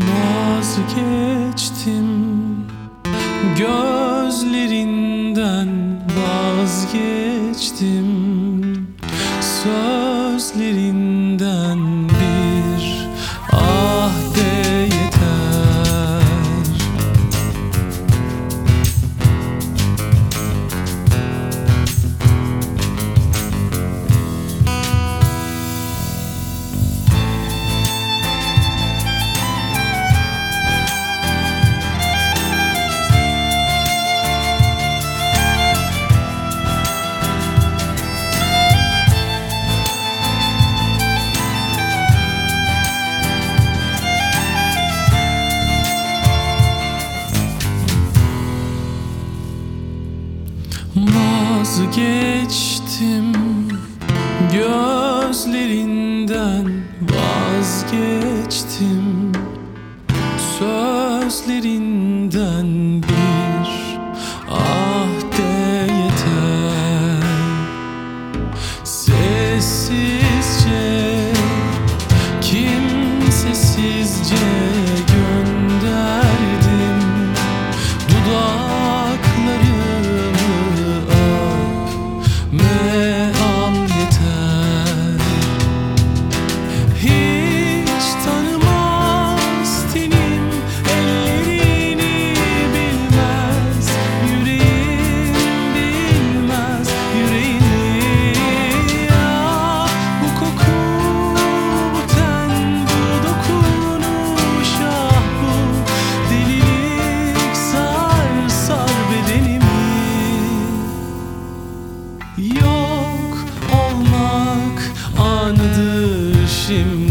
Vazgeçtim. Gözlerinden vazgeçtim. Sözlerinden Vazgeçtim gözlerinden vazgeçtim. Sözlerinden yandı şimdi.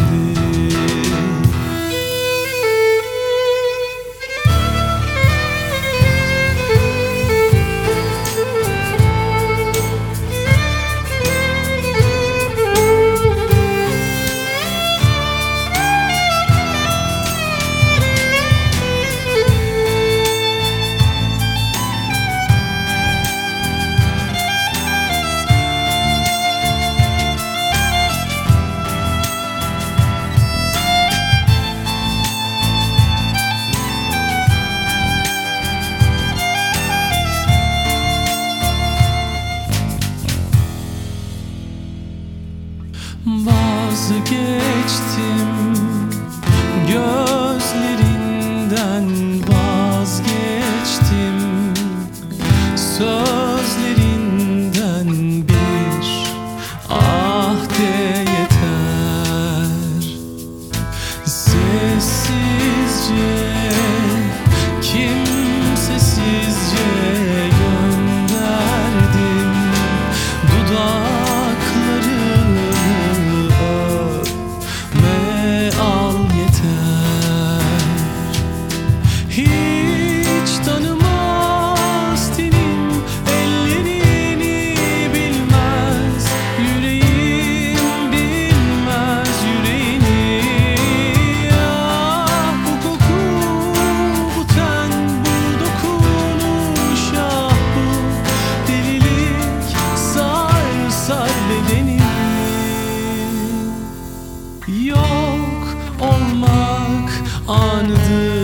vazgeçtim Gözlerinden vazgeçtim. Sözlerinden bir ah de yeter. Sessizce yandı